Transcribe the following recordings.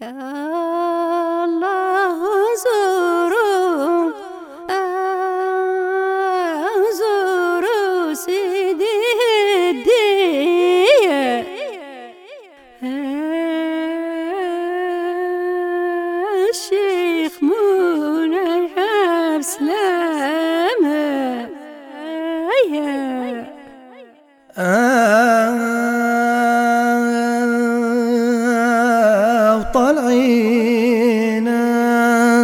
يا الله زوروا زوروا سيدي الدية الشيخ منى يحب سلامة وطالعين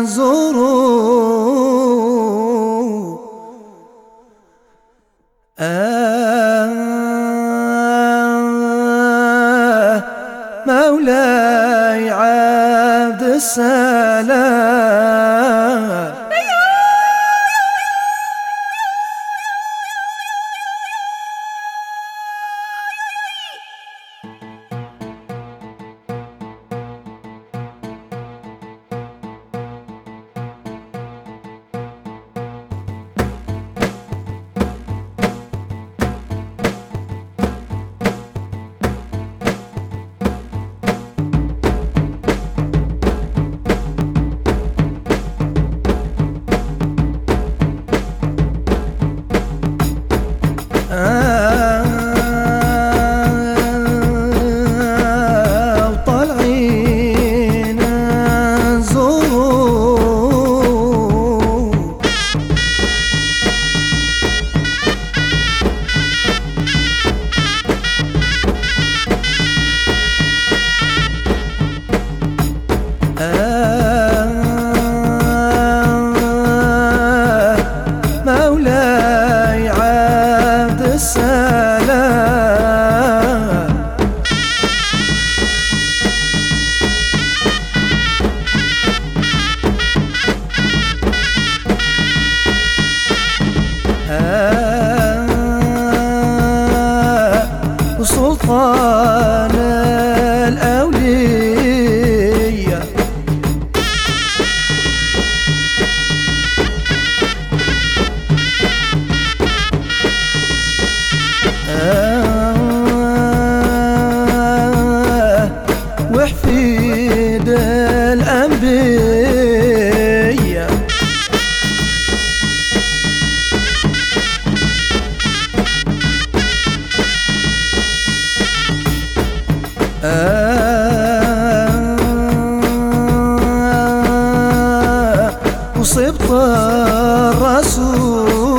نزوروا آه مولاي عبد السلام. وسلطان الأولياء الرسول